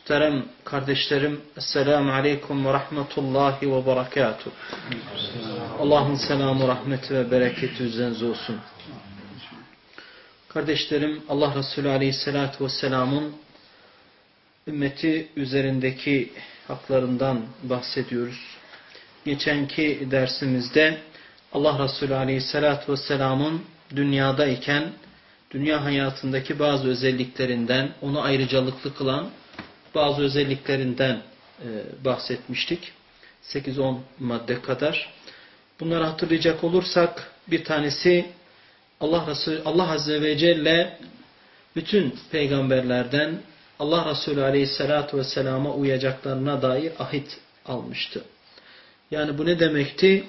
Muhterem kardeşlerim, Esselamu Aleyküm ve Rahmetullahi ve Berekatuhu. Allah'ın selamı, rahmeti ve bereketi üzerinize olsun. Kardeşlerim, Allah Resulü Aleyhisselatü Vesselam'ın ümmeti üzerindeki haklarından bahsediyoruz. Geçenki dersimizde Allah Resulü Aleyhisselatü Vesselam'ın dünyadayken dünya hayatındaki bazı özelliklerinden, onu ayrıcalıklı kılan bazı özelliklerinden e, bahsetmiştik. 8-10 madde kadar. Bunları hatırlayacak olursak bir tanesi Allah Resulü Allah Azze ve Celle bütün peygamberlerden Allah Resulü Aleyhisselatü Vesselam'a uyacaklarına dair ahit almıştı. Yani bu ne demekti?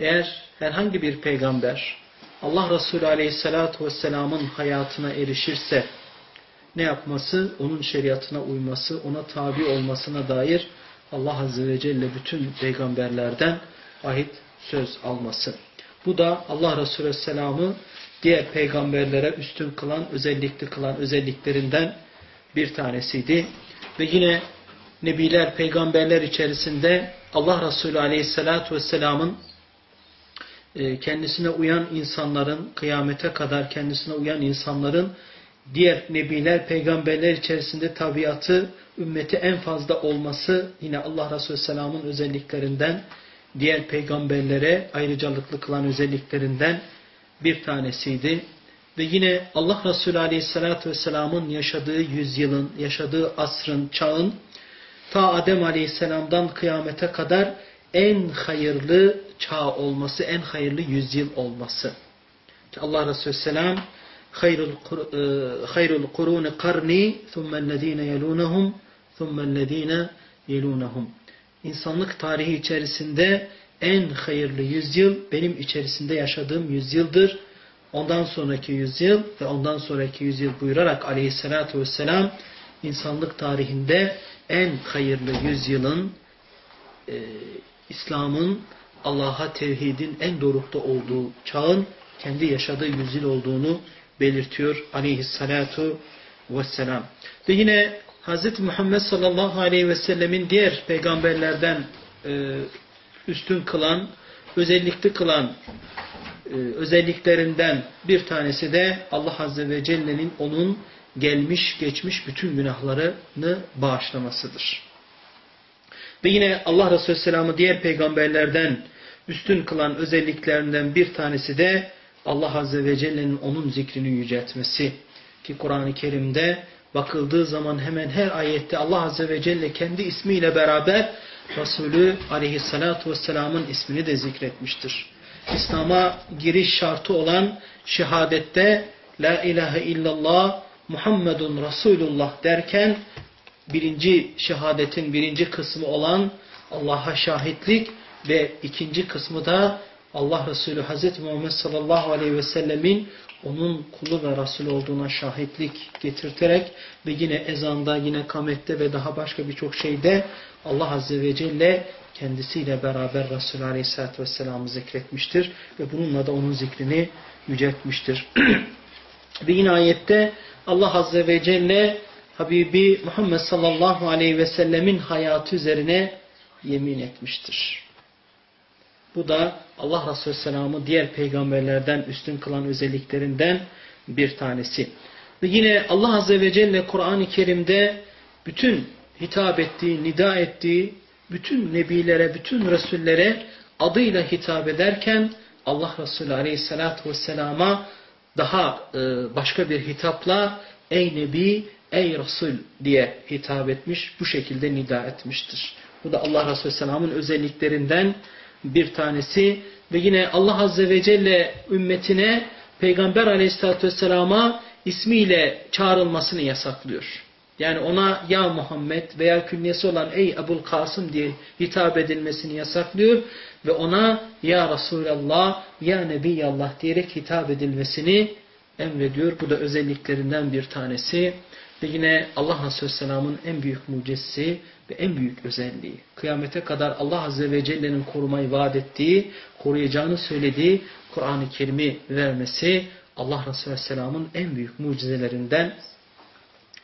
Eğer herhangi bir peygamber Allah Resulü Aleyhisselatü Vesselam'ın hayatına erişirse ne yapması? Onun şeriatına uyması, ona tabi olmasına dair Allah Azze ve Celle bütün peygamberlerden ahit söz alması. Bu da Allah Resulü Aleyhisselam'ı diğer peygamberlere üstün kılan, özellikli kılan özelliklerinden bir tanesiydi. Ve yine Nebiler, peygamberler içerisinde Allah Resulü Aleyhisselatü Vesselam'ın kendisine uyan insanların, kıyamete kadar kendisine uyan insanların diğer nebiler, peygamberler içerisinde tabiatı, ümmeti en fazla olması yine Allah Resulü Selam'ın özelliklerinden, diğer peygamberlere ayrıcalıklı kılan özelliklerinden bir tanesiydi. Ve yine Allah Resulü Aleyhisselatü Vesselam'ın yaşadığı yüzyılın, yaşadığı asrın, çağın, ta Adem Aleyhisselam'dan kıyamete kadar en hayırlı çağ olması, en hayırlı yüzyıl olması. Allah Resulü Selam, hayrul kuruni e, karni thummellezine yelunahum thummellezine yelunahum. İnsanlık tarihi içerisinde en hayırlı yüzyıl benim içerisinde yaşadığım yüzyıldır. Ondan sonraki yüzyıl ve ondan sonraki yüzyıl buyurarak aleyhissalatü vesselam insanlık tarihinde en hayırlı yüzyılın e, İslam'ın Allah'a tevhidin en dorukta olduğu çağın kendi yaşadığı yüzyıl olduğunu belirtiyor aleyhissalatu vesselam. Ve yine Hz. Muhammed sallallahu aleyhi ve sellemin diğer peygamberlerden e, üstün kılan, özellikli kılan e, özelliklerinden bir tanesi de Allah Azze ve Celle'nin onun gelmiş geçmiş bütün günahlarını bağışlamasıdır. Ve yine Allah Resulü Selam'ı diğer peygamberlerden üstün kılan özelliklerinden bir tanesi de Allah Azze ve Celle'nin onun zikrini yüceltmesi. Ki Kur'an-ı Kerim'de bakıldığı zaman hemen her ayette Allah Azze ve Celle kendi ismiyle beraber Resulü Aleyhisselatü Vesselam'ın ismini de zikretmiştir. İslam'a giriş şartı olan şehadette La ilahe illallah Muhammedun Resulullah derken birinci şehadetin birinci kısmı olan Allah'a şahitlik ve ikinci kısmı da Allah Resulü Hazreti Muhammed sallallahu aleyhi ve sellemin onun kulu ve Resul olduğuna şahitlik getirterek ve yine ezanda, yine kamette ve daha başka birçok şeyde Allah Azze ve Celle kendisiyle beraber Resulü Aleyhisselatü Vesselam'ı zikretmiştir ve bununla da onun zikrini yüceltmiştir. Ve yine ayette Allah Azze ve Celle Habibi Muhammed sallallahu aleyhi ve sellemin hayatı üzerine yemin etmiştir. Bu da Allah Resulü Selam'ı diğer peygamberlerden üstün kılan özelliklerinden bir tanesi. Ve yine Allah Azze ve Celle Kur'an-ı Kerim'de bütün hitap ettiği, nida ettiği, bütün nebilere, bütün resullere adıyla hitap ederken Allah Resulü Aleyhisselatü Vesselam'a daha e, başka bir hitapla ey Nebi, ey Resul diye hitap etmiş, bu şekilde nida etmiştir. Bu da Allah Resulü Selam'ın özelliklerinden bir tanesi ve yine Allah Azze ve Celle ümmetine Peygamber Aleyhisselatü Vesselam'a ismiyle çağrılmasını yasaklıyor. Yani ona ya Muhammed veya künyesi olan ey Ebul Kasım diye hitap edilmesini yasaklıyor ve ona ya Resulallah ya Nebiyallah diyerek hitap edilmesini emrediyor. Bu da özelliklerinden bir tanesi. Ve yine Allah Resulü Selam'ın en büyük mucizesi ve en büyük özelliği. Kıyamete kadar Allah Azze ve Celle'nin korumayı vaat ettiği, koruyacağını söylediği Kur'an-ı Kerim'i vermesi Allah Resulü Selam'ın en büyük mucizelerinden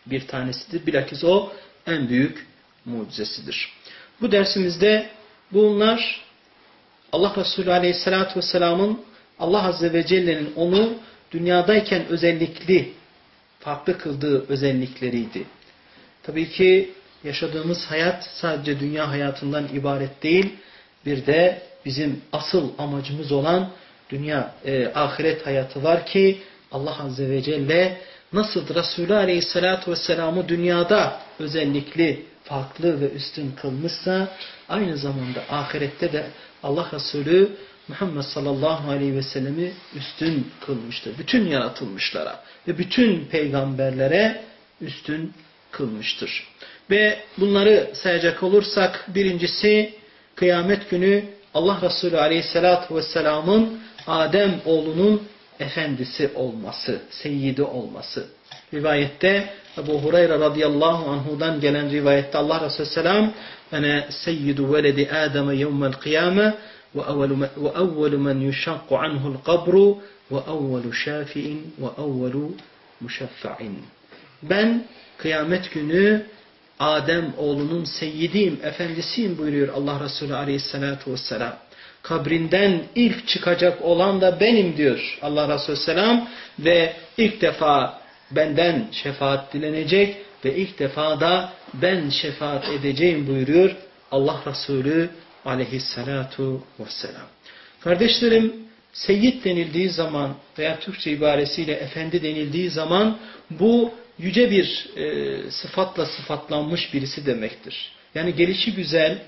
bir tanesidir. Bilakis o en büyük mucizesidir. Bu dersimizde bunlar Allah Resulü Aleyhisselatü Vesselam'ın Allah Azze ve Celle'nin onu dünyadayken özellikli, farklı kıldığı özellikleriydi. Tabii ki yaşadığımız hayat sadece dünya hayatından ibaret değil, bir de bizim asıl amacımız olan dünya, e, ahiret hayatı var ki Allah Azze ve Celle nasıl Resulü Aleyhisselatü Vesselam'ı dünyada özellikli, farklı ve üstün kılmışsa aynı zamanda ahirette de Allah Resulü Muhammed sallallahu aleyhi ve sellemi üstün kılmıştır. Bütün yaratılmışlara ve bütün peygamberlere üstün kılmıştır. Ve bunları sayacak olursak birincisi kıyamet günü Allah Resulü aleyhissalatu vesselamın Adem oğlunun efendisi olması, seyyidi olması. Rivayette Ebu Hureyre radıyallahu anhudan gelen rivayette Allah Resulü selam ene seyyidu veledi Adem'e yevmel kıyame men yuşakku anhul kabru ve evvelu şafi'in ve evvelu muşaffa'in. Ben kıyamet günü Adem oğlunun seyyidiyim, efendisiyim buyuruyor Allah Resulü aleyhissalatu vesselam. Kabrinden ilk çıkacak olan da benim diyor Allah Resulü selam ve ilk defa benden şefaat dilenecek ve ilk defa da ben şefaat edeceğim buyuruyor Allah Resulü aleyhissalatu vesselam. Kardeşlerim seyyid denildiği zaman veya Türkçe ibaresiyle efendi denildiği zaman bu yüce bir e, sıfatla sıfatlanmış birisi demektir. Yani gelişi güzel,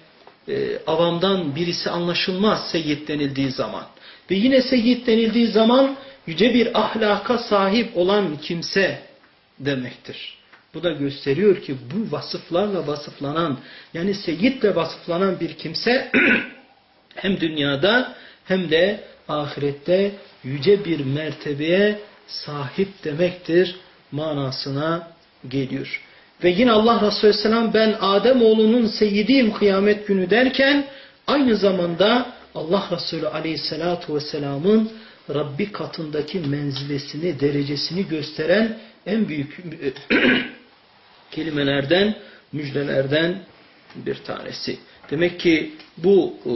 e, avamdan birisi anlaşılmaz seyyid denildiği zaman. Ve yine seyyid denildiği zaman yüce bir ahlaka sahip olan kimse demektir. Bu da gösteriyor ki bu vasıflarla vasıflanan yani seyyidle vasıflanan bir kimse hem dünyada hem de ahirette yüce bir mertebeye sahip demektir manasına geliyor. Ve yine Allah Resulü Selam ben Adem oğlunun seyyidiyim kıyamet günü derken aynı zamanda Allah Resulü Aleyhisselatü Vesselam'ın Rabbi katındaki menzilesini, derecesini gösteren en büyük kelimelerden, müjdelerden bir tanesi. Demek ki bu e,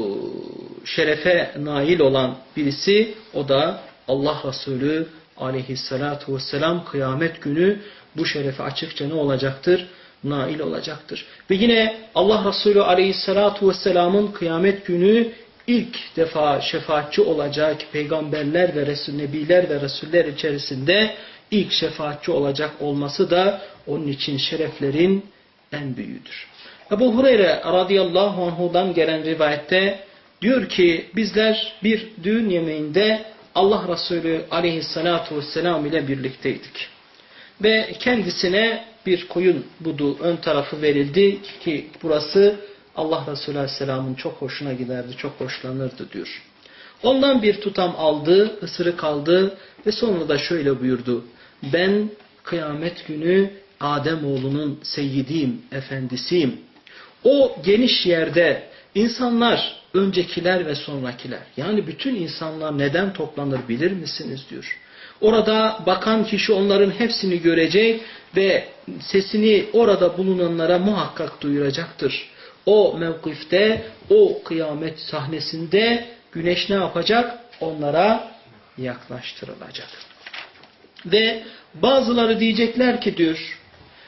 şerefe nail olan birisi o da Allah Resulü aleyhissalatu vesselam kıyamet günü bu şerefe açıkça ne olacaktır? Nail olacaktır. Ve yine Allah Resulü aleyhissalatu vesselamın kıyamet günü ilk defa şefaatçi olacak peygamberler ve resul, nebiler ve resuller içerisinde ilk şefaatçi olacak olması da onun için şereflerin en büyüğüdür. Ebu Hureyre radıyallahu anhudan gelen rivayette diyor ki bizler bir düğün yemeğinde Allah Resulü aleyhissalatu vesselam ile birlikteydik. Ve kendisine bir koyun budu ön tarafı verildi ki burası Allah Resulü aleyhisselamın çok hoşuna giderdi, çok hoşlanırdı diyor. Ondan bir tutam aldı, ısırık aldı ve sonra da şöyle buyurdu. Ben kıyamet günü Adem oğlunun seyyidiyim, efendisiyim. O geniş yerde insanlar öncekiler ve sonrakiler yani bütün insanlar neden toplanır bilir misiniz diyor. Orada bakan kişi onların hepsini görecek ve sesini orada bulunanlara muhakkak duyuracaktır. O mevkifte, o kıyamet sahnesinde güneş ne yapacak? Onlara yaklaştırılacak. Ve bazıları diyecekler ki diyor,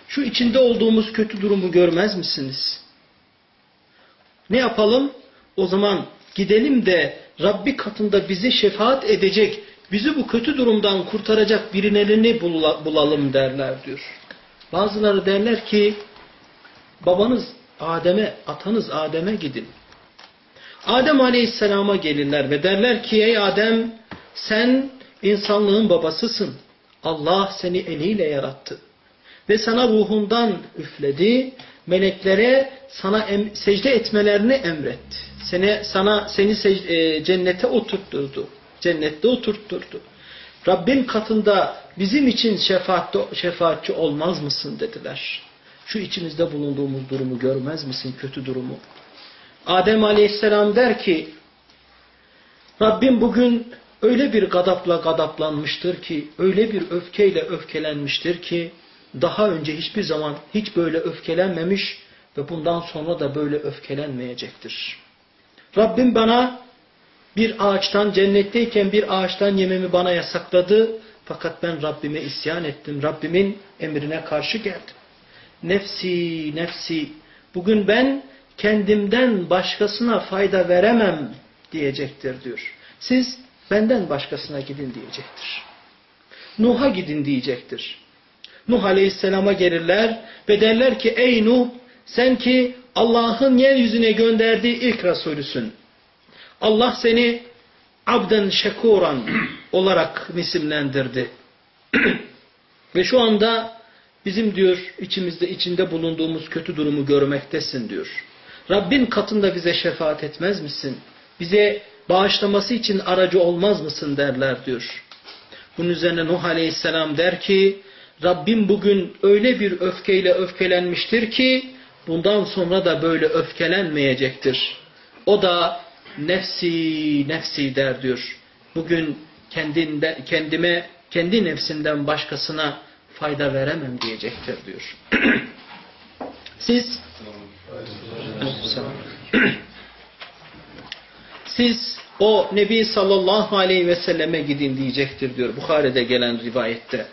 şu içinde olduğumuz kötü durumu görmez misiniz? Ne yapalım? O zaman gidelim de Rabbi katında bize şefaat edecek, bizi bu kötü durumdan kurtaracak birilerini bulalım derler diyor. Bazıları derler ki babanız Adem'e, atanız Adem'e gidin. Adem Aleyhisselam'a gelirler ve derler ki ey Adem sen insanlığın babasısın. Allah seni eliyle yarattı. Ve sana ruhundan üfledi. Meleklere sana em, secde etmelerini emretti. Seni, sana seni e, cennete oturtturdu. Cennette oturtturdu. Rabbin katında bizim için şefaatli, şefaatçi olmaz mısın dediler. Şu içimizde bulunduğumuz durumu görmez misin kötü durumu? Adem aleyhisselam der ki Rabbim bugün öyle bir gadapla gadaplanmıştır ki, öyle bir öfkeyle öfkelenmiştir ki daha önce hiçbir zaman hiç böyle öfkelenmemiş ve bundan sonra da böyle öfkelenmeyecektir. Rabbim bana bir ağaçtan cennetteyken bir ağaçtan yememi bana yasakladı. Fakat ben Rabbime isyan ettim. Rabbimin emrine karşı geldim. Nefsi, nefsi. Bugün ben kendimden başkasına fayda veremem diyecektir diyor. Siz benden başkasına gidin diyecektir. Nuh'a gidin diyecektir. Nuh Aleyhisselam'a gelirler ve derler ki ey Nuh sen ki Allah'ın yeryüzüne gönderdiği ilk Resulüsün. Allah seni abden şekuran olarak isimlendirdi. Ve şu anda bizim diyor içimizde içinde bulunduğumuz kötü durumu görmektesin diyor. Rabbin katında bize şefaat etmez misin? Bize bağışlaması için aracı olmaz mısın derler diyor. Bunun üzerine Nuh Aleyhisselam der ki Rabbim bugün öyle bir öfkeyle öfkelenmiştir ki bundan sonra da böyle öfkelenmeyecektir. O da nefsi nefsi der diyor. Bugün kendinde, kendime kendi nefsimden başkasına fayda veremem diyecektir diyor. Siz siz o Nebi sallallahu aleyhi ve selleme gidin diyecektir diyor. Bukhari'de gelen rivayette.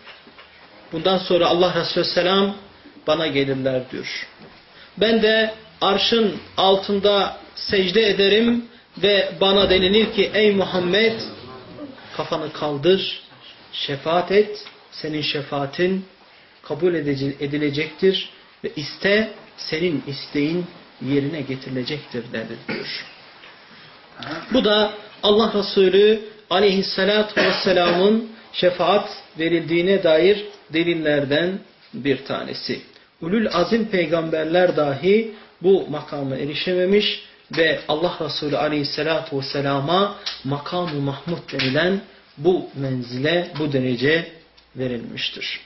Bundan sonra Allah Resulü selam bana gelirler diyor. Ben de arşın altında secde ederim ve bana denilir ki ey Muhammed kafanı kaldır, şefaat et, senin şefaatin kabul edilecektir ve iste senin isteğin yerine getirilecektir dedi diyor. Bu da Allah Resulü aleyhissalatü vesselamın şefaat verildiğine dair delillerden bir tanesi. Ulul azim peygamberler dahi bu makama erişememiş ve Allah Resulü aleyhissalatu vesselama makamı mahmud denilen bu menzile, bu derece verilmiştir.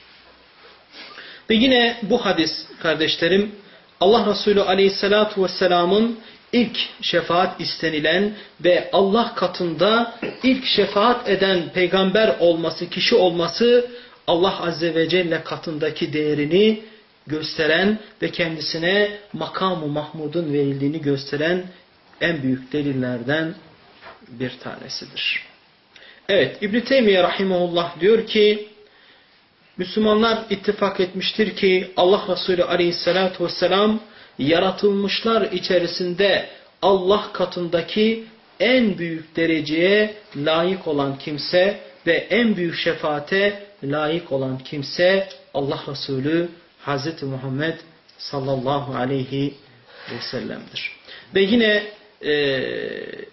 Ve yine bu hadis kardeşlerim Allah Resulü aleyhissalatu vesselamın ilk şefaat istenilen ve Allah katında ilk şefaat eden peygamber olması, kişi olması Allah Azze ve Celle katındaki değerini gösteren ve kendisine makamı Mahmud'un verildiğini gösteren en büyük delillerden bir tanesidir. Evet İbn-i Teymiye Rahimullah diyor ki Müslümanlar ittifak etmiştir ki Allah Resulü Aleyhisselatü Vesselam yaratılmışlar içerisinde Allah katındaki en büyük dereceye layık olan kimse ve en büyük şefaate layık olan kimse Allah Resulü Hazreti Muhammed sallallahu aleyhi ve sellem'dir. Ve yine e,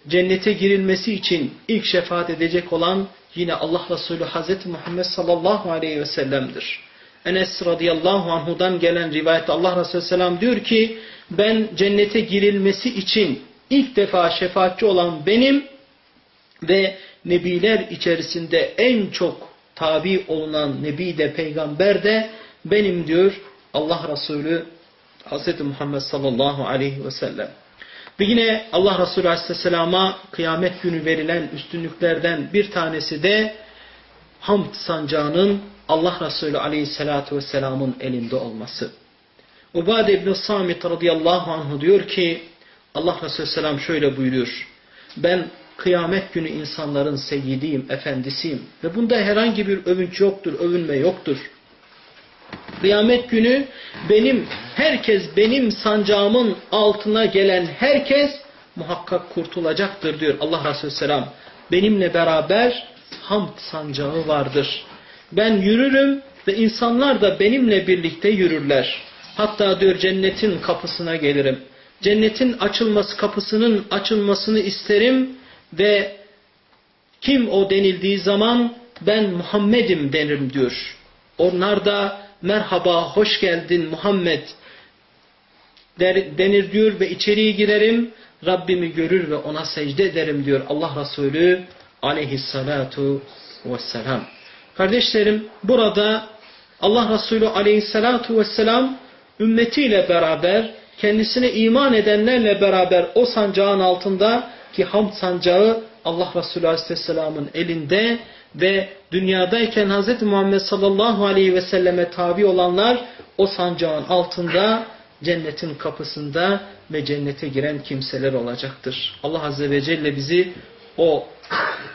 cennete girilmesi için ilk şefaat edecek olan yine Allah Resulü Hazreti Muhammed sallallahu aleyhi ve sellem'dir. Enes radıyallahu anhudan gelen rivayette Allah Resulü selam diyor ki ben cennete girilmesi için ilk defa şefaatçi olan benim ve nebiler içerisinde en çok tabi olunan nebi de peygamber de benim diyor Allah Resulü Hz. Muhammed sallallahu aleyhi ve sellem. Ve yine Allah Resulü aleyhisselam'a kıyamet günü verilen üstünlüklerden bir tanesi de hamd sancağının Allah Resulü aleyhissalatu vesselamın elinde olması. Ubade İbn Samit radıyallahu anh diyor ki Allah Resulü selam şöyle buyuruyor. Ben kıyamet günü insanların seyyidiyim, efendisiyim ve bunda herhangi bir övünç yoktur, övünme yoktur. Kıyamet günü benim, herkes benim sancağımın altına gelen herkes muhakkak kurtulacaktır diyor Allah Resulü Selam. Benimle beraber hamd sancağı vardır. Ben yürürüm ve insanlar da benimle birlikte yürürler. Hatta diyor cennetin kapısına gelirim. Cennetin açılması kapısının açılmasını isterim ve kim o denildiği zaman ben Muhammed'im denirim diyor. Onlar da merhaba hoş geldin Muhammed der, denir diyor ve içeriye girerim. Rabbimi görür ve ona secde ederim diyor Allah Resulü aleyhissalatu vesselam. Kardeşlerim burada Allah Resulü aleyhissalatu vesselam ümmetiyle beraber kendisine iman edenlerle beraber o sancağın altında ki hamd sancağı Allah Resulü aleyhisselamın elinde ve dünyadayken Hz. Muhammed sallallahu aleyhi ve selleme tabi olanlar o sancağın altında cennetin kapısında ve cennete giren kimseler olacaktır. Allah Azze ve Celle bizi o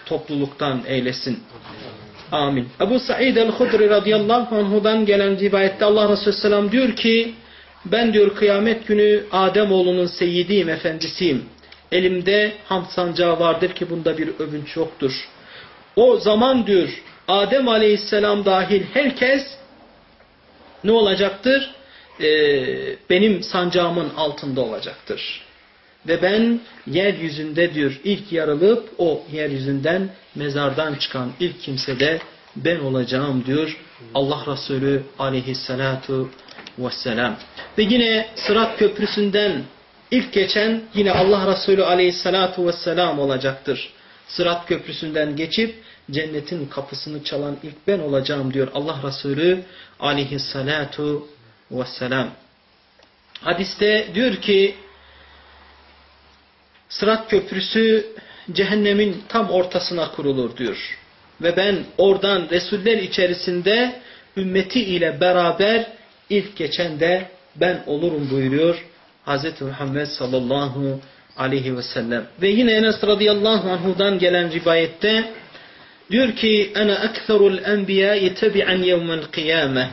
topluluktan eylesin. Amin. Ebu Sa'id el-Hudri radıyallahu anhudan gelen rivayette Allah Resulü Selam diyor ki ben diyor kıyamet günü Adem oğlunun seyyidiyim, efendisiyim. Elimde hamd sancağı vardır ki bunda bir övünç yoktur. O zaman diyor Adem aleyhisselam dahil herkes ne olacaktır? Ee, benim sancağımın altında olacaktır. Ve ben yeryüzünde diyor ilk yarılıp o yeryüzünden mezardan çıkan ilk kimse de ben olacağım diyor Allah Resulü aleyhissalatu vesselam. Ve yine Sırat Köprüsü'nden ilk geçen yine Allah Resulü aleyhissalatu vesselam olacaktır. Sırat Köprüsü'nden geçip cennetin kapısını çalan ilk ben olacağım diyor Allah Resulü aleyhissalatu vesselam. Hadiste diyor ki Sırat Köprüsü cehennemin tam ortasına kurulur diyor. Ve ben oradan Resuller içerisinde ümmeti ile beraber ilk geçen de ben olurum buyuruyor Hz. Muhammed sallallahu aleyhi ve sellem. Ve yine Enes radıyallahu anhudan gelen rivayette diyor ki ana ekserul enbiya'i tebi'an yevmel kıyame.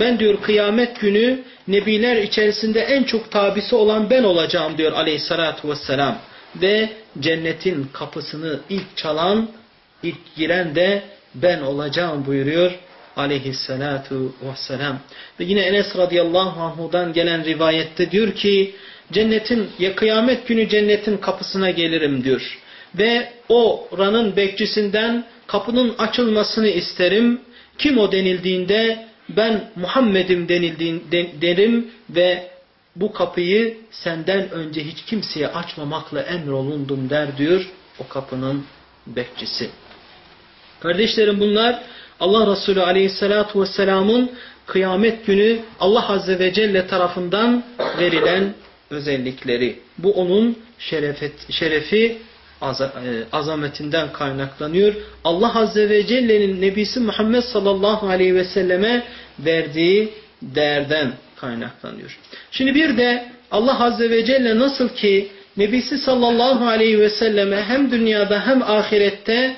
Ben diyor kıyamet günü nebiler içerisinde en çok tabisi olan ben olacağım diyor aleyhissalatu vesselam. Ve cennetin kapısını ilk çalan, ilk giren de ben olacağım buyuruyor aleyhissalatu vesselam. Ve yine Enes radıyallahu anhudan gelen rivayette diyor ki cennetin ya kıyamet günü cennetin kapısına gelirim diyor. Ve o bekçisinden kapının açılmasını isterim. Kim o denildiğinde ben Muhammed'im derim ve bu kapıyı senden önce hiç kimseye açmamakla emrolundum der diyor o kapının bekçisi. Kardeşlerim bunlar Allah Resulü Aleyhisselatü vesselamın kıyamet günü Allah Azze ve Celle tarafından verilen özellikleri. Bu onun şerefet, şerefi azametinden kaynaklanıyor. Allah Azze ve Celle'nin Nebisi Muhammed sallallahu aleyhi ve selleme verdiği değerden kaynaklanıyor. Şimdi bir de Allah Azze ve Celle nasıl ki Nebisi sallallahu aleyhi ve selleme hem dünyada hem ahirette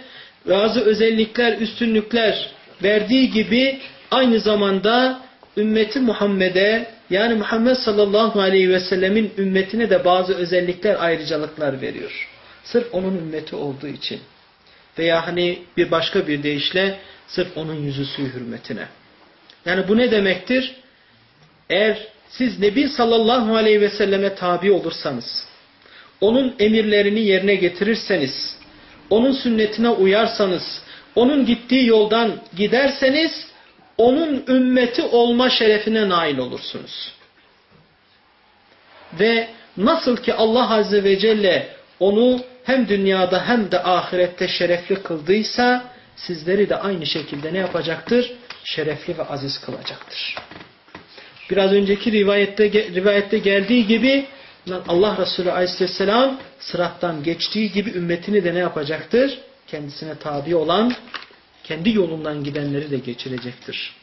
bazı özellikler, üstünlükler verdiği gibi aynı zamanda ümmeti Muhammed'e yani Muhammed sallallahu aleyhi ve sellemin ümmetine de bazı özellikler, ayrıcalıklar veriyor. Sırf onun ümmeti olduğu için. Veya hani bir başka bir deyişle sırf onun yüzüsü hürmetine. Yani bu ne demektir? Eğer siz Nebi sallallahu aleyhi ve selleme tabi olursanız, onun emirlerini yerine getirirseniz, onun sünnetine uyarsanız, onun gittiği yoldan giderseniz, onun ümmeti olma şerefine nail olursunuz. Ve nasıl ki Allah Azze ve Celle onu hem dünyada hem de ahirette şerefli kıldıysa, sizleri de aynı şekilde ne yapacaktır? Şerefli ve aziz kılacaktır. Biraz önceki rivayette, rivayette geldiği gibi Allah Resulü Aleyhisselam sırattan geçtiği gibi ümmetini de ne yapacaktır? Kendisine tabi olan kendi yolundan gidenleri de geçirecektir.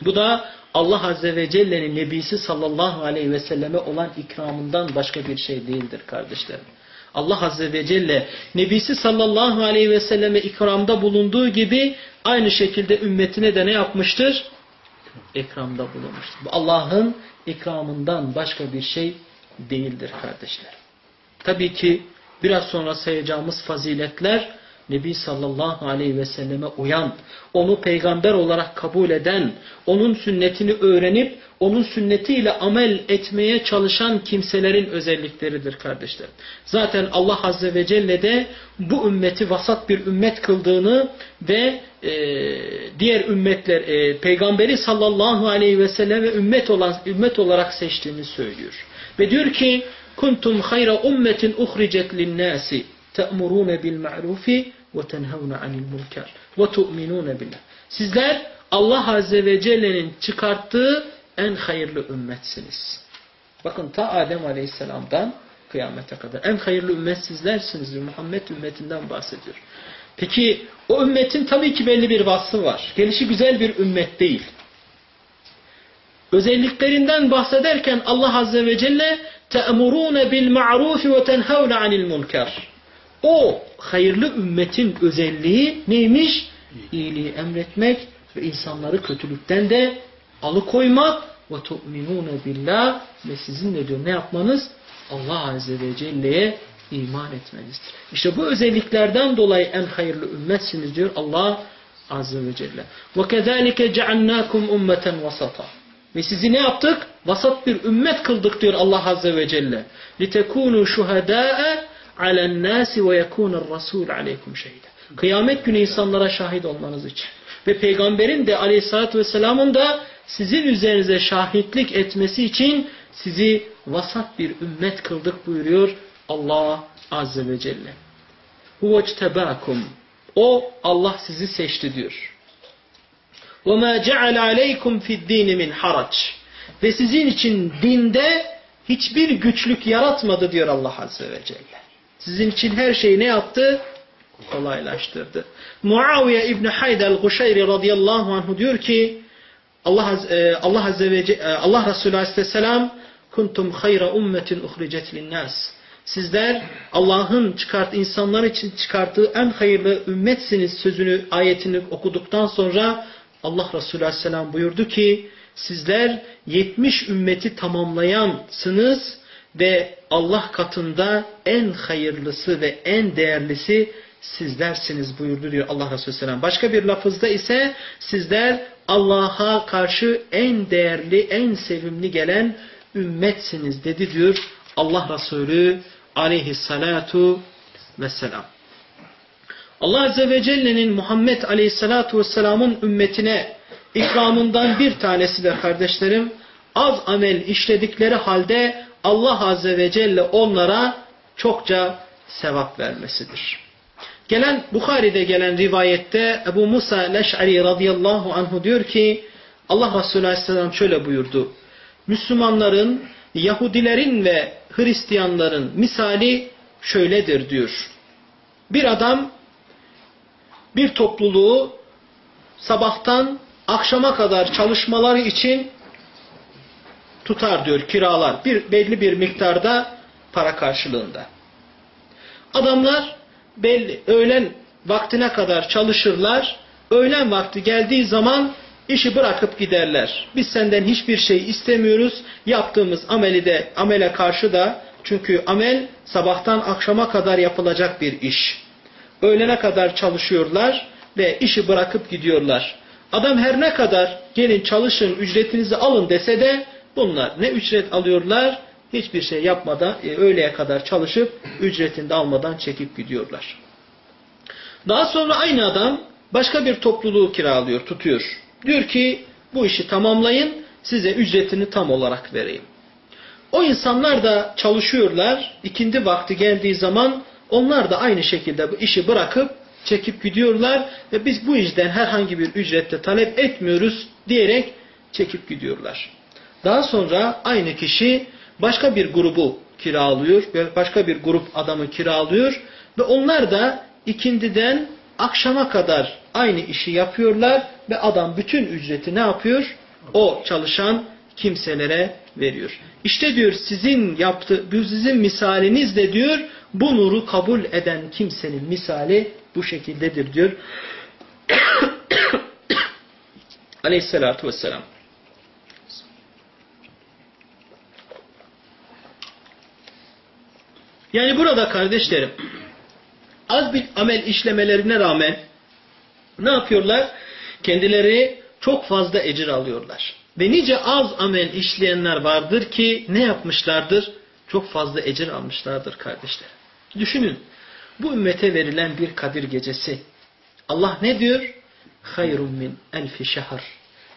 Bu da Allah Azze ve Celle'nin Nebisi sallallahu aleyhi ve selleme olan ikramından başka bir şey değildir kardeşlerim. Allah Azze ve Celle Nebisi sallallahu aleyhi ve selleme ikramda bulunduğu gibi aynı şekilde ümmetine de ne yapmıştır? İkramda bulunmuştur. Bu Allah'ın ikramından başka bir şey değildir kardeşlerim. Tabii ki biraz sonra sayacağımız faziletler Nebi sallallahu aleyhi ve selleme uyan, onu peygamber olarak kabul eden, onun sünnetini öğrenip onun sünnetiyle amel etmeye çalışan kimselerin özellikleridir kardeşler. Zaten Allah Azze ve Celle de bu ümmeti vasat bir ümmet kıldığını ve e, diğer ümmetler e, peygamberi sallallahu aleyhi ve selleme ümmet olan ümmet olarak seçtiğini söylüyor. Ve diyor ki kuntum hayra ummetin uhricet linnâsi te'murûne bil ma'rufi ve tenhevne anil munkar ve tu'minûne billah. Sizler Allah Azze ve Celle'nin çıkarttığı en hayırlı ümmetsiniz. Bakın ta Adem Aleyhisselam'dan kıyamete kadar en hayırlı ümmet sizlersiniz diyor. Muhammed ümmetinden bahsediyor. Peki o ümmetin tabii ki belli bir vasfı var. Gelişi güzel bir ümmet değil. Özelliklerinden bahsederken Allah Azze ve Celle te'murûne bil ma'rufi ve tenhevne anil munkar. O hayırlı ümmetin özelliği neymiş? İyiliği emretmek ve insanları kötülükten de alıkoymak ve tu'minûne billah ve sizin ne diyor ne yapmanız? Allah Azze ve Celle'ye iman etmenizdir. İşte bu özelliklerden dolayı en hayırlı ümmetsiniz diyor Allah Azze ve Celle. وَكَذَٰلِكَ جَعَلْنَاكُمْ اُمَّةً وَسَطًا Ve sizi ne yaptık? Vasat bir ümmet kıldık diyor Allah Azze ve Celle. لِتَكُونُوا شُهَدَاءَ عَلَى النَّاسِ وَيَكُونَ الرَّسُولُ عَلَيْكُمْ شَهِدًا Kıyamet günü insanlara şahit olmanız için. Ve peygamberin de aleyhissalatü vesselamın da sizin üzerinize şahitlik etmesi için sizi vasat bir ümmet kıldık buyuruyor Allah Azze ve Celle. Huvectebakum. O Allah sizi seçti diyor. وَمَا جَعَلَ عَلَيْكُمْ فِي الدِّينِ مِنْ حَرَجٍ Ve sizin için dinde hiçbir güçlük yaratmadı diyor Allah Azze ve Celle. Sizin için her şeyi ne yaptı? Kolaylaştırdı. Muaviye İbni Haydel Guşeyri radıyallahu anhu diyor ki Allah, e, Allah Azze ve Celle, Allah Resulü Aleyhisselam kuntum hayra ummetin uhricet linnas. Sizler Allah'ın çıkart insanlar için çıkarttığı en hayırlı ümmetsiniz sözünü ayetini okuduktan sonra Allah Resulü Aleyhisselam buyurdu ki sizler 70 ümmeti tamamlayansınız ve Allah katında en hayırlısı ve en değerlisi sizlersiniz buyurdu diyor Allah Resulü Aleyhisselam. Başka bir lafızda ise sizler Allah'a karşı en değerli, en sevimli gelen ümmetsiniz dedi diyor Allah Resulü aleyhissalatu vesselam. Allah Azze ve Celle'nin Muhammed aleyhissalatu vesselamın ümmetine ikramından bir tanesi de kardeşlerim az amel işledikleri halde Allah Azze ve Celle onlara çokça sevap vermesidir. Gelen Bukhari'de gelen rivayette Ebu Musa Leş'ari radıyallahu anhu diyor ki Allah Resulü aleyhisselam şöyle buyurdu. Müslümanların, Yahudilerin ve Hristiyanların misali şöyledir diyor. Bir adam bir topluluğu sabahtan akşama kadar çalışmaları için tutar diyor kiralar. Bir, belli bir miktarda para karşılığında. Adamlar belli öğlen vaktine kadar çalışırlar. Öğlen vakti geldiği zaman işi bırakıp giderler. Biz senden hiçbir şey istemiyoruz. Yaptığımız ameli de amele karşı da çünkü amel sabahtan akşama kadar yapılacak bir iş. Öğlene kadar çalışıyorlar ve işi bırakıp gidiyorlar. Adam her ne kadar gelin çalışın ücretinizi alın dese de bunlar ne ücret alıyorlar hiçbir şey yapmadan e, öğleye kadar çalışıp ücretini de almadan çekip gidiyorlar. Daha sonra aynı adam başka bir topluluğu kiralıyor, tutuyor. Diyor ki bu işi tamamlayın size ücretini tam olarak vereyim. O insanlar da çalışıyorlar. ikindi vakti geldiği zaman onlar da aynı şekilde bu işi bırakıp çekip gidiyorlar ve biz bu işten herhangi bir ücrette talep etmiyoruz diyerek çekip gidiyorlar. Daha sonra aynı kişi başka bir grubu kiralıyor ve başka bir grup adamı kiralıyor ve onlar da ikindiden akşama kadar aynı işi yapıyorlar ve adam bütün ücreti ne yapıyor? O çalışan kimselere veriyor. İşte diyor sizin yaptı, bu sizin misaliniz de diyor bu nuru kabul eden kimsenin misali bu şekildedir diyor. Aleyhissalatu vesselam. Yani burada kardeşlerim az bir amel işlemelerine rağmen ne yapıyorlar? Kendileri çok fazla ecir alıyorlar. Ve nice az amel işleyenler vardır ki ne yapmışlardır? Çok fazla ecir almışlardır kardeşler. Düşünün bu ümmete verilen bir Kadir gecesi. Allah ne diyor? Hayrun min elfi şehar.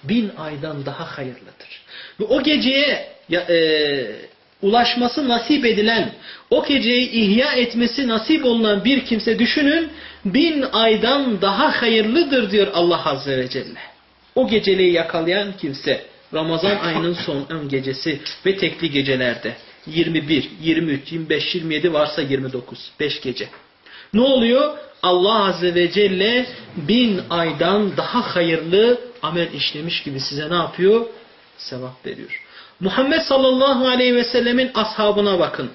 Bin aydan daha hayırlıdır. Ve o geceye e, ulaşması nasip edilen, o geceyi ihya etmesi nasip olunan bir kimse düşünün, bin aydan daha hayırlıdır diyor Allah Azze ve Celle. O geceliği yakalayan kimse, Ramazan ayının son ön gecesi ve tekli gecelerde, 21, 23, 25, 27 varsa 29, 5 gece. Ne oluyor? Allah Azze ve Celle bin aydan daha hayırlı amel işlemiş gibi size ne yapıyor? Sevap veriyor. Muhammed sallallahu aleyhi ve sellemin ashabına bakın.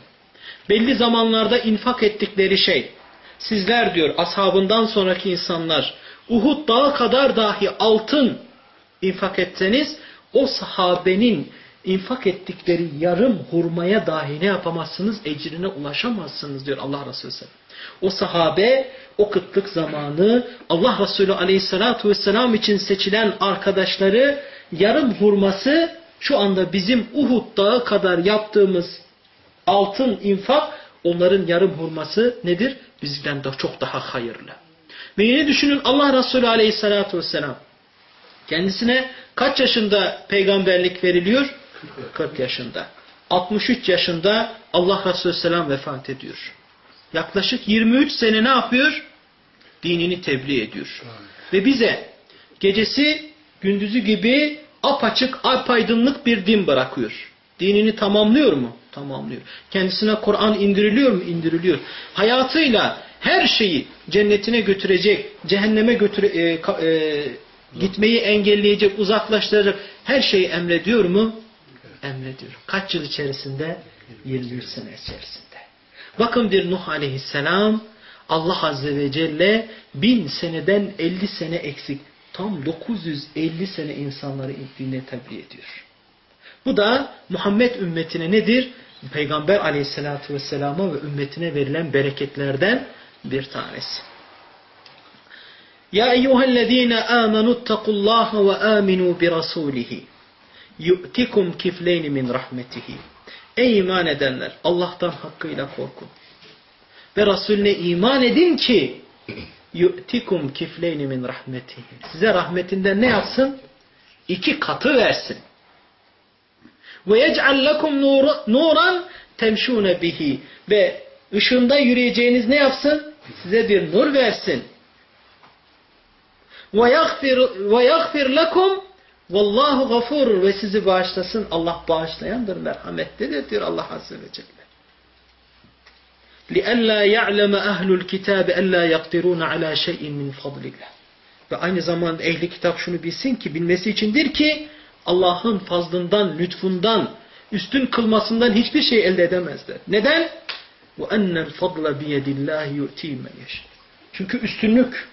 Belli zamanlarda infak ettikleri şey. Sizler diyor ashabından sonraki insanlar Uhud dağı kadar dahi altın infak etseniz o sahabenin infak ettikleri yarım hurmaya dahi ne yapamazsınız? Ecrine ulaşamazsınız diyor Allah Resulü O sahabe o kıtlık zamanı Allah Resulü aleyhissalatu vesselam için seçilen arkadaşları yarım hurması şu anda bizim Uhud dağı kadar yaptığımız altın infak onların yarım hurması nedir? Bizden de çok daha hayırlı. Ve yine düşünün Allah Resulü aleyhissalatu vesselam kendisine kaç yaşında peygamberlik veriliyor? 40 yaşında. 63 yaşında Allah Resulü Selam vefat ediyor. Yaklaşık 23 sene ne yapıyor? Dinini tebliğ ediyor. Ve bize gecesi gündüzü gibi apaçık, apaydınlık bir din bırakıyor. Dinini tamamlıyor mu? Tamamlıyor. Kendisine Kur'an indiriliyor mu? İndiriliyor. Hayatıyla her şeyi cennetine götürecek, cehenneme götüre, e, e, gitmeyi engelleyecek, uzaklaştıracak her şeyi emrediyor mu? Emrediyor. Kaç yıl içerisinde? 23 sene içerisinde. Bakın bir Nuh aleyhisselam Allah azze ve celle bin seneden 50 sene eksik tam 950 sene insanları dine tebliğ ediyor. Bu da Muhammed ümmetine nedir? Peygamber aleyhissalatü vesselama ve ümmetine verilen bereketlerden bir tanesi. Ya eyyühellezine amenu ittakullaha ve aminu bi rasulihi yu'tikum kifleyni min rahmetihi. Ey iman edenler Allah'tan hakkıyla korkun. Ve Resulüne iman edin ki yu'tikum kifleyni min rahmetihi. Size rahmetinden ne yapsın? İki katı versin. Ve yec'al lekum nuran temşune bihi. Ve ışığında yürüyeceğiniz ne yapsın? Size bir nur versin. Ve yaghfir lekum vallahu gafur ve sizi bağışlasın. Allah bağışlayandır, merhametlidir diyor Allah Azze ve Celle. لِأَلَّا يَعْلَمَ أَهْلُ الْكِتَابِ أَلَّا يَقْدِرُونَ عَلَى شَيْءٍ مِنْ فَضْلِ اللّٰهِ Ve aynı zamanda ehli kitap şunu bilsin ki, bilmesi içindir ki Allah'ın fazlından, lütfundan, üstün kılmasından hiçbir şey elde edemezler. Neden? وَاَنَّ الْفَضْلَ بِيَدِ اللّٰهِ يُؤْتِي مَنْ Çünkü üstünlük,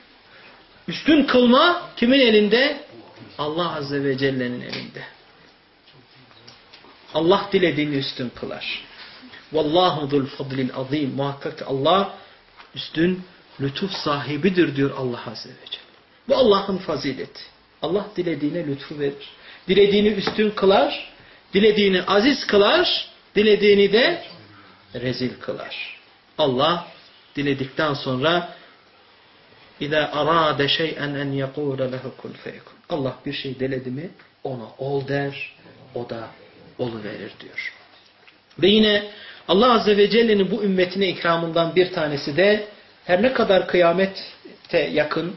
üstün kılma kimin elinde? Allah Azze ve Celle'nin elinde. Allah dilediğini üstün kılar. Vallahu zul fadlil azim. Muhakkak Allah üstün lütuf sahibidir diyor Allah Azze ve Celle. Bu Allah'ın fazileti. Allah dilediğine lütfu verir. Dilediğini üstün kılar, dilediğini aziz kılar, dilediğini de rezil kılar. Allah diledikten sonra İza arade şey'en en yekule lehu kul feyekun. Allah bir şey diledi mi ona ol der, o da olu verir diyor. Ve yine Allah Azze ve Celle'nin bu ümmetine ikramından bir tanesi de her ne kadar kıyamete yakın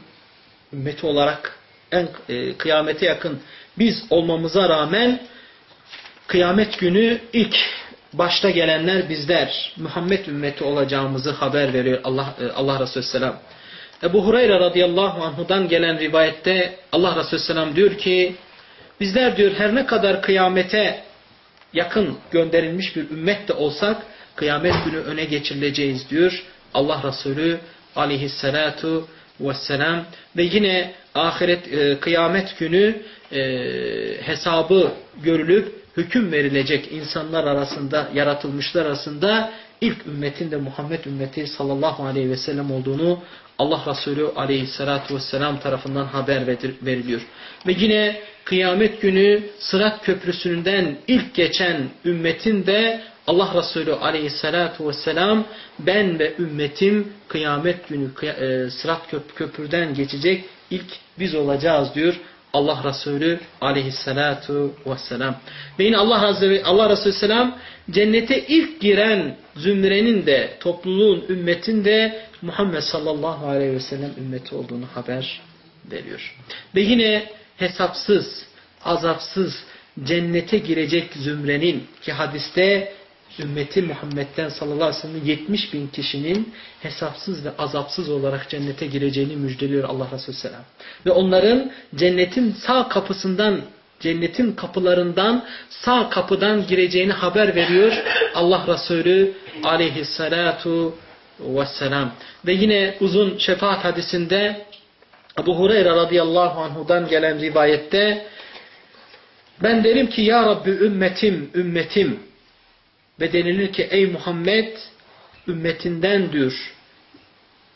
ümmeti olarak en e, kıyamete yakın biz olmamıza rağmen kıyamet günü ilk başta gelenler bizler Muhammed ümmeti olacağımızı haber veriyor Allah e, Allah Resulü Selam. Ebu Hureyre radıyallahu anhudan gelen rivayette Allah Resulü selam diyor ki bizler diyor her ne kadar kıyamete yakın gönderilmiş bir ümmet de olsak kıyamet günü öne geçirileceğiz diyor Allah Resulü aleyhissalatu vesselam. Ve yine ahiret e, kıyamet günü e, hesabı görülüp hüküm verilecek insanlar arasında yaratılmışlar arasında ilk ümmetin de Muhammed ümmeti sallallahu aleyhi ve sellem olduğunu Allah Resulü aleyhissalatu vesselam tarafından haber veriliyor. Ve yine kıyamet günü Sırat Köprüsü'nden ilk geçen ümmetin de Allah Resulü aleyhissalatu vesselam ben ve ümmetim kıyamet günü e, Sırat Köprüden geçecek ilk biz olacağız diyor Allah Resulü aleyhissalatu vesselam. Ve yine Allah, Azze ve, Allah Resulü selam cennete ilk giren zümrenin de topluluğun ümmetin de Muhammed sallallahu aleyhi ve sellem ümmeti olduğunu haber veriyor. Ve yine hesapsız, azapsız cennete girecek zümrenin ki hadiste ümmeti Muhammed'den sallallahu aleyhi ve sellem 70 bin kişinin hesapsız ve azapsız olarak cennete gireceğini müjdeliyor Allah Resulü selam. Ve onların cennetin sağ kapısından cennetin kapılarından sağ kapıdan gireceğini haber veriyor Allah Resulü aleyhissalatu vesselam. Ve yine uzun şefaat hadisinde Ebu Hureyre radıyallahu anhudan gelen rivayette ben derim ki ya Rabbi ümmetim ümmetim ve denilir ki ey Muhammed ümmetinden diyor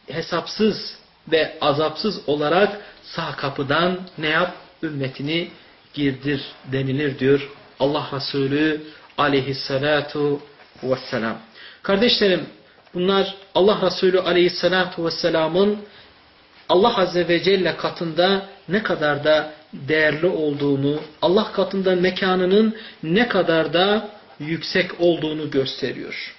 hesapsız ve azapsız olarak sağ kapıdan ne yap? Ümmetini girdir denilir diyor Allah Resulü aleyhissalatu vesselam. Kardeşlerim bunlar Allah Resulü aleyhissalatu vesselamın Allah Azze ve Celle katında ne kadar da değerli olduğunu, Allah katında mekanının ne kadar da yüksek olduğunu gösteriyor.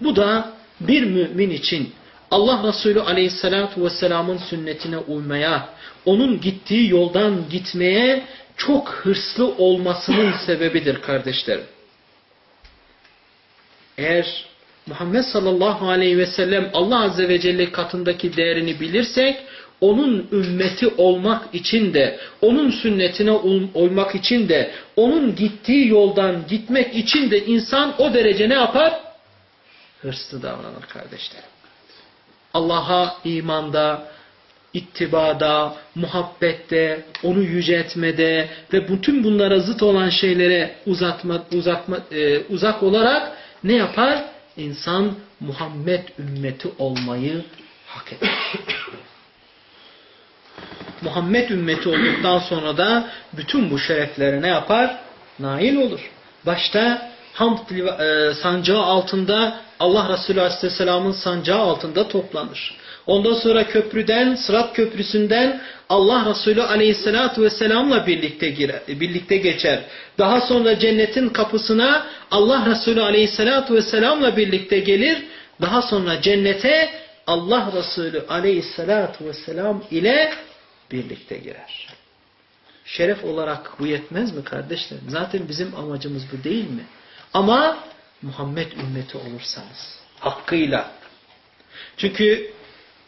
Bu da bir mümin için Allah Resulü Aleyhisselatü Vesselam'ın sünnetine uymaya, onun gittiği yoldan gitmeye çok hırslı olmasının sebebidir kardeşlerim. Eğer Muhammed sallallahu aleyhi ve sellem Allah azze ve celle katındaki değerini bilirsek onun ümmeti olmak için de, onun sünnetine uymak için de, onun gittiği yoldan gitmek için de insan o derece ne yapar? Hırslı davranır kardeşlerim. Allah'a imanda, ittibada, muhabbette, onu yüceltmede ve bütün bunlara zıt olan şeylere uzatma, uzatma, e, uzak olarak ne yapar? İnsan Muhammed ümmeti olmayı hak eder. Muhammed ümmeti olduktan sonra da bütün bu şereflere ne yapar? Nail olur. Başta hamd e, sancağı altında Allah Resulü Aleyhisselam'ın sancağı altında toplanır. Ondan sonra köprüden, Sırat Köprüsü'nden Allah Resulü Aleyhisselatü Vesselam'la birlikte birlikte geçer. Daha sonra cennetin kapısına Allah Resulü Aleyhisselatü Vesselam'la birlikte gelir. Daha sonra cennete Allah Resulü Aleyhisselatü Vesselam ile birlikte girer. Şeref olarak bu yetmez mi kardeşlerim? Zaten bizim amacımız bu değil mi? Ama Muhammed ümmeti olursanız hakkıyla. Çünkü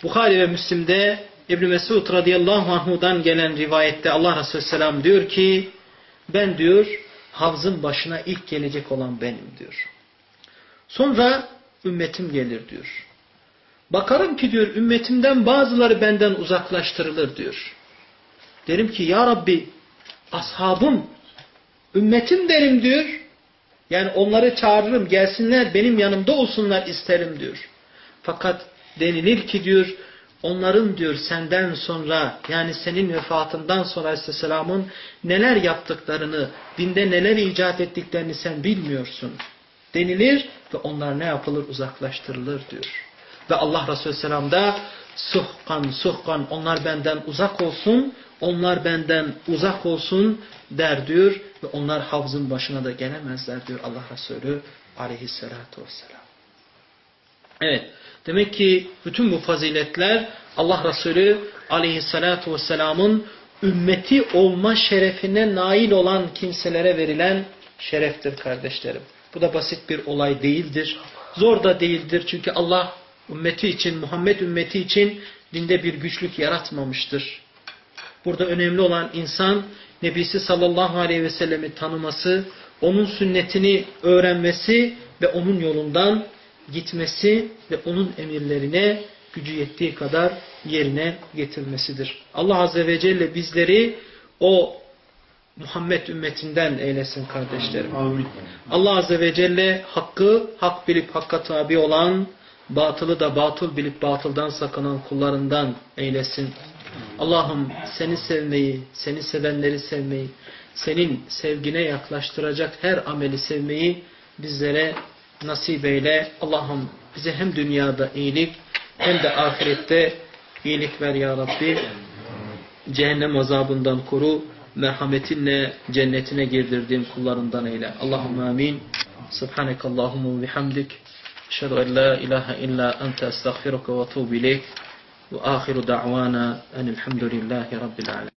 Bukhari ve Müslim'de İbn Mesud radıyallahu anhudan gelen rivayette Allah Resulü selam diyor ki ben diyor havzın başına ilk gelecek olan benim diyor. Sonra ümmetim gelir diyor. Bakarım ki diyor ümmetimden bazıları benden uzaklaştırılır diyor. Derim ki ya Rabbi ashabım ümmetim derim diyor. Yani onları çağırırım gelsinler benim yanımda olsunlar isterim diyor. Fakat denilir ki diyor onların diyor senden sonra yani senin vefatından sonra Aleyhisselam'ın neler yaptıklarını, dinde neler icat ettiklerini sen bilmiyorsun. Denilir ve onlar ne yapılır? Uzaklaştırılır diyor. Ve Allah Resulü Selam da suhkan suhkan onlar benden uzak olsun, onlar benden uzak olsun der diyor ve onlar havzın başına da gelemezler diyor Allah Resulü aleyhissalatu vesselam. Evet. Demek ki bütün bu faziletler Allah Resulü aleyhissalatu vesselamın ümmeti olma şerefine nail olan kimselere verilen şereftir kardeşlerim. Bu da basit bir olay değildir. Zor da değildir çünkü Allah ümmeti için, Muhammed ümmeti için dinde bir güçlük yaratmamıştır. Burada önemli olan insan Nebisi sallallahu aleyhi ve sellemi tanıması, onun sünnetini öğrenmesi ve onun yolundan gitmesi ve onun emirlerine gücü yettiği kadar yerine getirmesidir. Allah Azze ve Celle bizleri o Muhammed ümmetinden eylesin kardeşlerim. Amin. Allah Azze ve Celle hakkı hak bilip hakka tabi olan, batılı da batıl bilip batıldan sakınan kullarından eylesin. Allah'ım seni sevmeyi, seni sevenleri sevmeyi, senin sevgine yaklaştıracak her ameli sevmeyi bizlere nasip eyle. Allah'ım bize hem dünyada iyilik hem de ahirette iyilik ver ya Rabbi. Cehennem azabından koru. Merhametinle cennetine girdirdiğin kullarından eyle. Allahümme amin. Subhanekallahumma bihamdik. Eşhedü en la ilahe illa ente estağfiruka ve tuğbu ileyk. Ve ahiru da'vana enilhamdülillahi rabbil alemin.